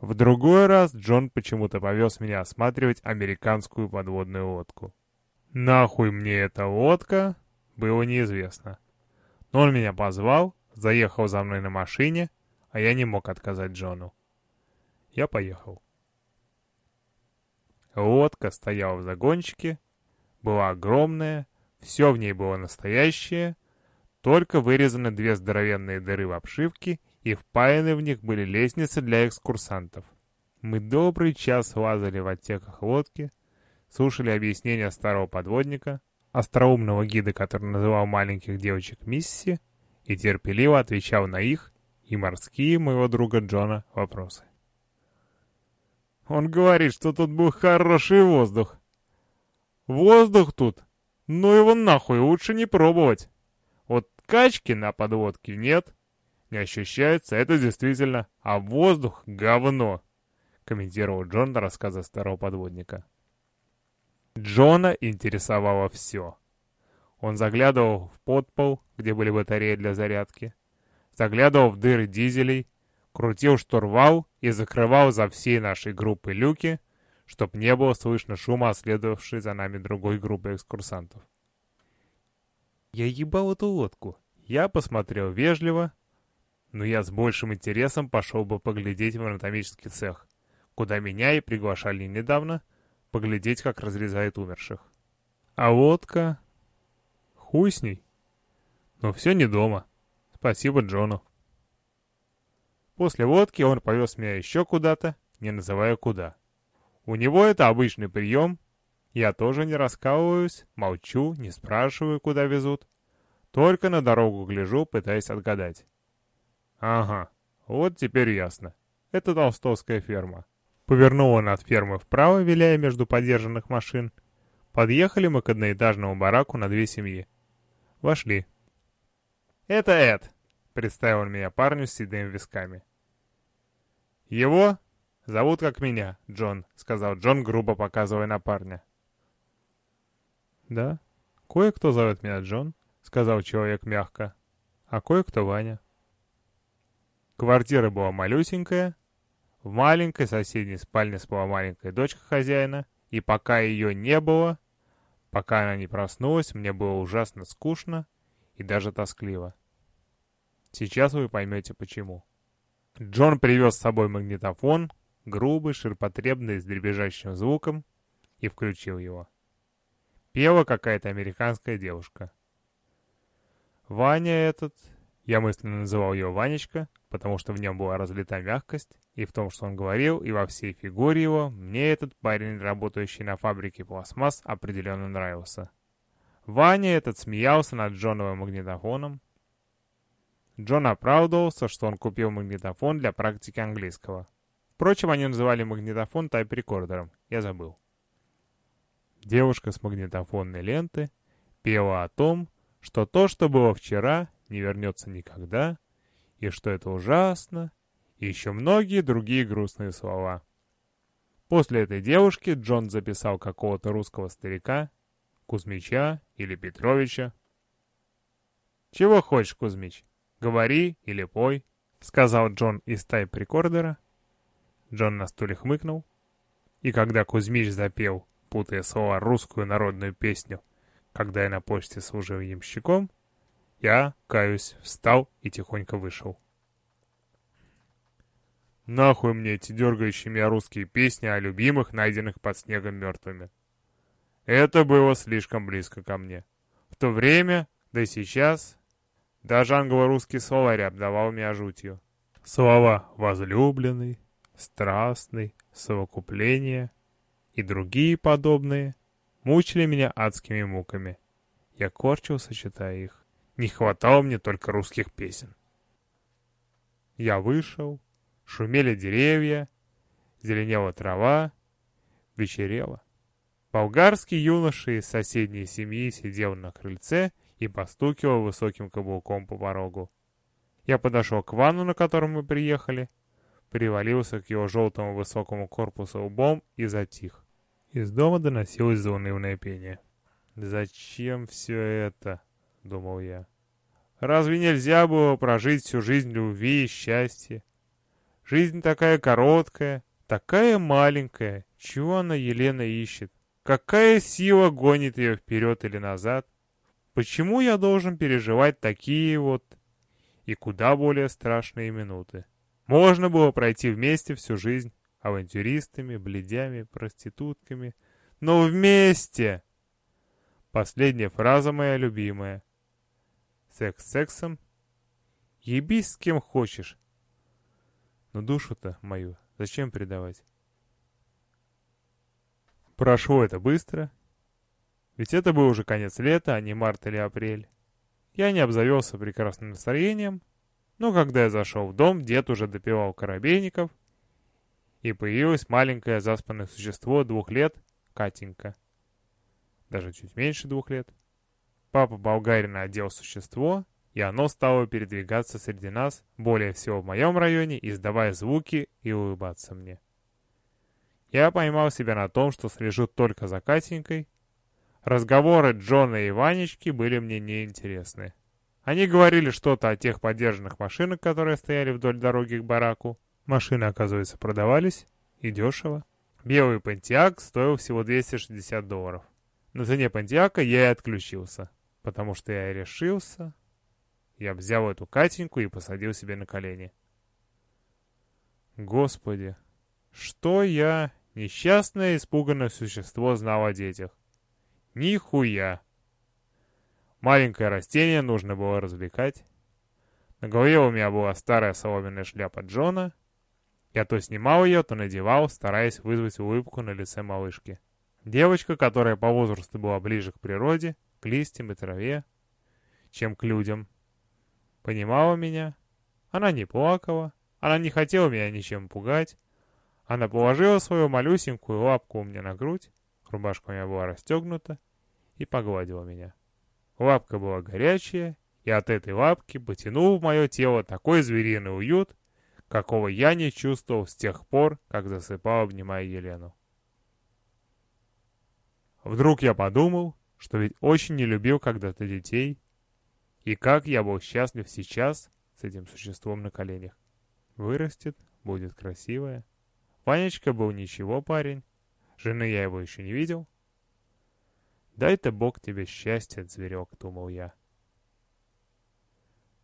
В другой раз Джон почему-то повез меня осматривать американскую подводную лодку. Нахуй мне эта лодка, было неизвестно. Но он меня позвал, заехал за мной на машине, а я не мог отказать Джону. Я поехал. Лодка стояла в загончике, была огромная, все в ней было настоящее, только вырезаны две здоровенные дыры в обшивке и впаяны в них были лестницы для экскурсантов. Мы добрый час лазали в отсеках лодки, слушали объяснения старого подводника, остроумного гида, который называл маленьких девочек Мисси, и терпеливо отвечал на их и морские моего друга Джона вопросы. Он говорит, что тут был хороший воздух. Воздух тут? Ну его нахуй лучше не пробовать. Вот качки на подводке нет, не ощущается, это действительно, а воздух — говно», — комментировал Джон рассказы старого подводника. Джона интересовало все. Он заглядывал в подпол, где были батареи для зарядки, заглядывал в дыры дизелей, крутил штурвал и закрывал за всей нашей группой люки, чтоб не было слышно шума, следовавшей за нами другой группы экскурсантов. Я ебал эту лодку. Я посмотрел вежливо, но я с большим интересом пошел бы поглядеть в анатомический цех, куда меня и приглашали недавно поглядеть, как разрезают умерших. А водка... Хуй с ней. Но все не дома. Спасибо Джону. После водки он повез меня еще куда-то, не называя куда. У него это обычный прием. Я тоже не раскалываюсь, молчу, не спрашиваю, куда везут. Только на дорогу гляжу, пытаясь отгадать. Ага, вот теперь ясно. Это толстовская ферма. Повернул он от фермы вправо, виляя между подержанных машин. Подъехали мы к одноэтажному бараку на две семьи. Вошли. «Это Эд», — представил меня парню с седыми висками. «Его зовут как меня, Джон», — сказал Джон, грубо показывая на парня. «Да, кое-кто зовет меня Джон», — сказал человек мягко, — «а кое-кто Ваня». Квартира была малюсенькая. В маленькой соседней спальне спала маленькая дочка хозяина, и пока ее не было, пока она не проснулась, мне было ужасно скучно и даже тоскливо. Сейчас вы поймете почему. Джон привез с собой магнитофон, грубый, ширпотребный, с дребезжащим звуком, и включил его. Пела какая-то американская девушка. Ваня этот, я мысленно называл ее Ванечка, потому что в нем была разлита мягкость, и в том, что он говорил, и во всей фигуре его, мне этот парень, работающий на фабрике пластмасс, определенно нравился. Ваня этот смеялся над Джоновым магнитофоном. Джон оправдывался, что он купил магнитофон для практики английского. Впрочем, они называли магнитофон тайп-рекордером, я забыл. Девушка с магнитофонной ленты пела о том, что то, что было вчера, не вернется никогда, и что это ужасно, и еще многие другие грустные слова. После этой девушки Джон записал какого-то русского старика, Кузьмича или Петровича. «Чего хочешь, Кузьмич? Говори или пой», — сказал Джон из tape-recorder а. Джон на стуле хмыкнул, и когда Кузьмич запел, путая слова, русскую народную песню, когда я на почте служил ямщиком, я, каюсь, встал и тихонько вышел. Нахуй мне эти дергающие меня русские песни о любимых, найденных под снегом мертвыми. Это было слишком близко ко мне. В то время, да и сейчас, даже англо-русский словарь обдавал меня жутью. Слова «возлюбленный», «страстный», «совокупление» и другие подобные мучили меня адскими муками. Я корчился, читая их. Не хватало мне только русских песен. Я вышел, шумели деревья, зеленела трава, вечерело. Болгарский юноша из соседней семьи сидел на крыльце и постукивал высоким каблуком по порогу. Я подошел к ванну, на котором мы приехали, привалился к его желтому высокому корпусу лбом и затих. Из дома доносилось заунывное пение. «Зачем все это?» — думал я. «Разве нельзя было прожить всю жизнь любви и счастья? Жизнь такая короткая, такая маленькая. Чего она, Елена, ищет? Какая сила гонит ее вперед или назад? Почему я должен переживать такие вот и куда более страшные минуты? Можно было пройти вместе всю жизнь авантюристами, бледями, проститутками, но вместе! Последняя фраза моя любимая. Секс сексом. Ебись с кем хочешь. Но душу-то мою зачем предавать? Прошло это быстро. Ведь это был уже конец лета, а не март или апрель. Я не обзавелся прекрасным настроением, но когда я зашел в дом, дед уже допивал коробейников, и появилось маленькое заспанное существо двух лет, Катенька. Даже чуть меньше двух лет. Папа болгарина одел существо, и оно стало передвигаться среди нас, более всего в моем районе, издавая звуки и улыбаться мне. Я поймал себя на том, что слежу только за Катенькой. Разговоры Джона и Ванечки были мне неинтересны. Они говорили что-то о тех подержанных машинах, которые стояли вдоль дороги к бараку. Машины, оказывается, продавались, и дешево. Белый Пантиак стоил всего 260 долларов. На цене Пантиака я и отключился, потому что я решился. Я взял эту Катеньку и посадил себе на колени. Господи, что я, несчастное испуганное существо, знал о детях? Нихуя! Маленькое растение нужно было развлекать. На голове у меня была старая соломенная шляпа Джона. Я то снимал ее, то надевал, стараясь вызвать улыбку на лице малышки. Девочка, которая по возрасту была ближе к природе, к листьям и траве, чем к людям, понимала меня. Она не плакала, она не хотела меня ничем пугать. Она положила свою малюсенькую лапку мне на грудь, рубашка у меня была расстегнута, и погладила меня. Лапка была горячая, и от этой лапки потянул в мое тело такой звериный уют, какого я не чувствовал с тех пор, как засыпал, обнимая Елену. Вдруг я подумал, что ведь очень не любил когда-то детей, и как я был счастлив сейчас с этим существом на коленях. Вырастет, будет красивая. Ванечка был ничего парень, жены я его еще не видел. Дай-то Бог тебе счастье, зверек, думал я.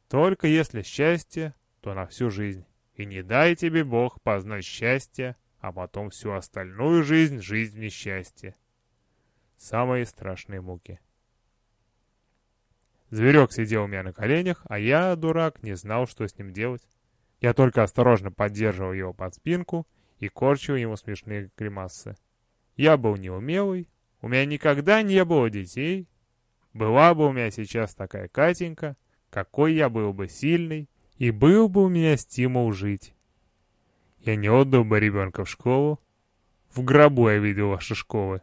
Только если счастье, то на всю жизнь. И не дай тебе Бог познать счастье, а потом всю остальную жизнь жизнь в несчастье. Самые страшные муки. Зверек сидел у меня на коленях, а я, дурак, не знал, что с ним делать. Я только осторожно поддерживал его под спинку и корчил ему смешные гримасы. Я был неумелый, у меня никогда не было детей. Была бы у меня сейчас такая Катенька, какой я был бы сильный, и был бы у меня стимул жить. Я не отдал бы ребенка в школу. В гробу я видел ваши школы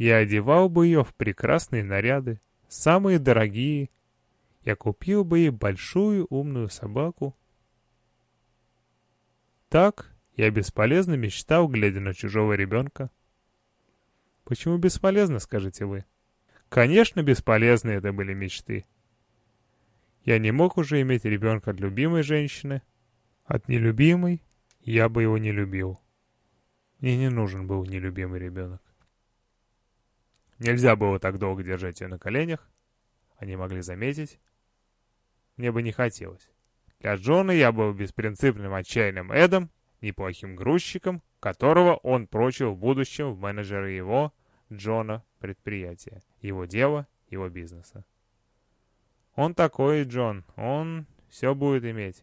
я одевал бы ее в прекрасные наряды, самые дорогие. Я купил бы ей большую умную собаку. Так я бесполезно мечтал, глядя на чужого ребенка. Почему бесполезно, скажете вы? Конечно, бесполезны это были мечты. Я не мог уже иметь ребенка от любимой женщины. От нелюбимой я бы его не любил. Мне не нужен был нелюбимый ребенок. Нельзя было так долго держать ее на коленях. Они могли заметить. Мне бы не хотелось. Для Джона я был беспринципным отчаянным Эдом, неплохим грузчиком, которого он прочил в будущем в менеджеры его, Джона, предприятия, его дела, его бизнеса. Он такой, Джон, он все будет иметь.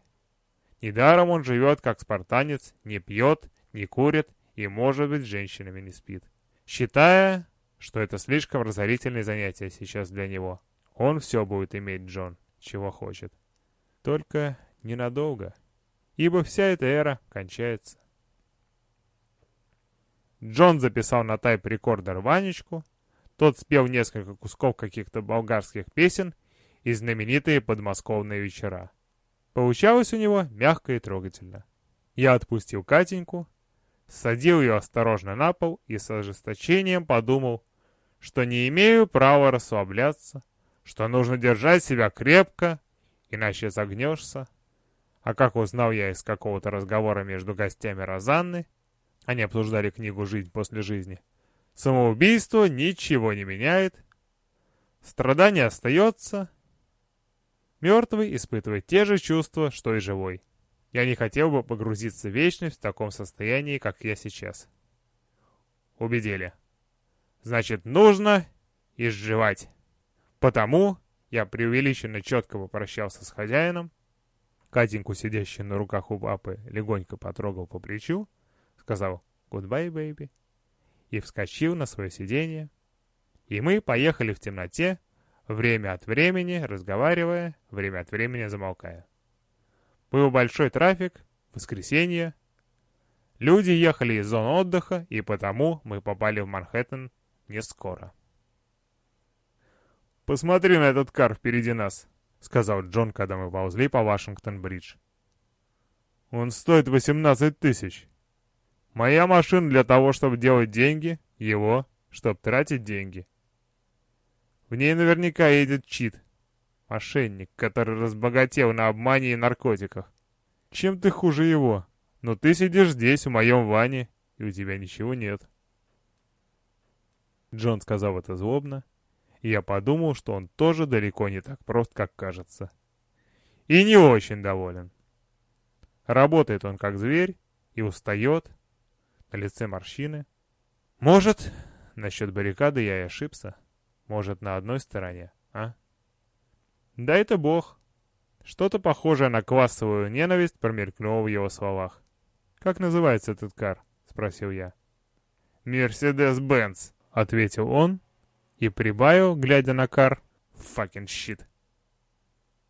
Недаром он живет как спартанец, не пьет, не курит и, может быть, с женщинами не спит. Считая, что это слишком разорительное занятие сейчас для него. Он все будет иметь, Джон, чего хочет. Только ненадолго, ибо вся эта эра кончается. Джон записал на tape-recorder Ванечку, тот спел несколько кусков каких-то болгарских песен и знаменитые подмосковные вечера. Получалось у него мягко и трогательно. Я отпустил Катеньку, ссадил ее осторожно на пол и с ожесточением подумал, что не имею права расслабляться, что нужно держать себя крепко, иначе загнешься. А как узнал я из какого-то разговора между гостями Розанны, они обсуждали книгу «Жизнь после жизни», самоубийство ничего не меняет, страдание остается, мертвый испытывает те же чувства, что и живой. Я не хотел бы погрузиться в вечность в таком состоянии, как я сейчас. Убедили. Значит, нужно изживать. Потому я преувеличенно четко попрощался с хозяином, Катеньку, сидящую на руках у папы, легонько потрогал по плечу, сказал «Goodbye, baby» и вскочил на свое сиденье. И мы поехали в темноте, время от времени разговаривая, время от времени замолкая. Был большой трафик, воскресенье. Люди ехали из зон отдыха, и потому мы попали в Манхэттен не скоро. «Посмотри на этот кар впереди нас», — сказал Джон, когда мы ползли по Вашингтон-бридж. «Он стоит 18 тысяч. Моя машина для того, чтобы делать деньги, его, чтобы тратить деньги. В ней наверняка едет чит, мошенник, который разбогател на обмане и наркотиках. Чем ты хуже его? Но ты сидишь здесь, в моем ване, и у тебя ничего нет». Джон сказал это злобно, и я подумал, что он тоже далеко не так прост, как кажется. И не очень доволен. Работает он как зверь и устает, на лице морщины. Может, насчет баррикады я и ошибся. Может, на одной стороне, а? Да это бог. Что-то похожее на классовую ненависть промелькнуло в его словах. «Как называется этот кар?» — спросил я. «Мерседес-Бенц», — ответил он и прибавил, глядя на кар, «Fucking shit».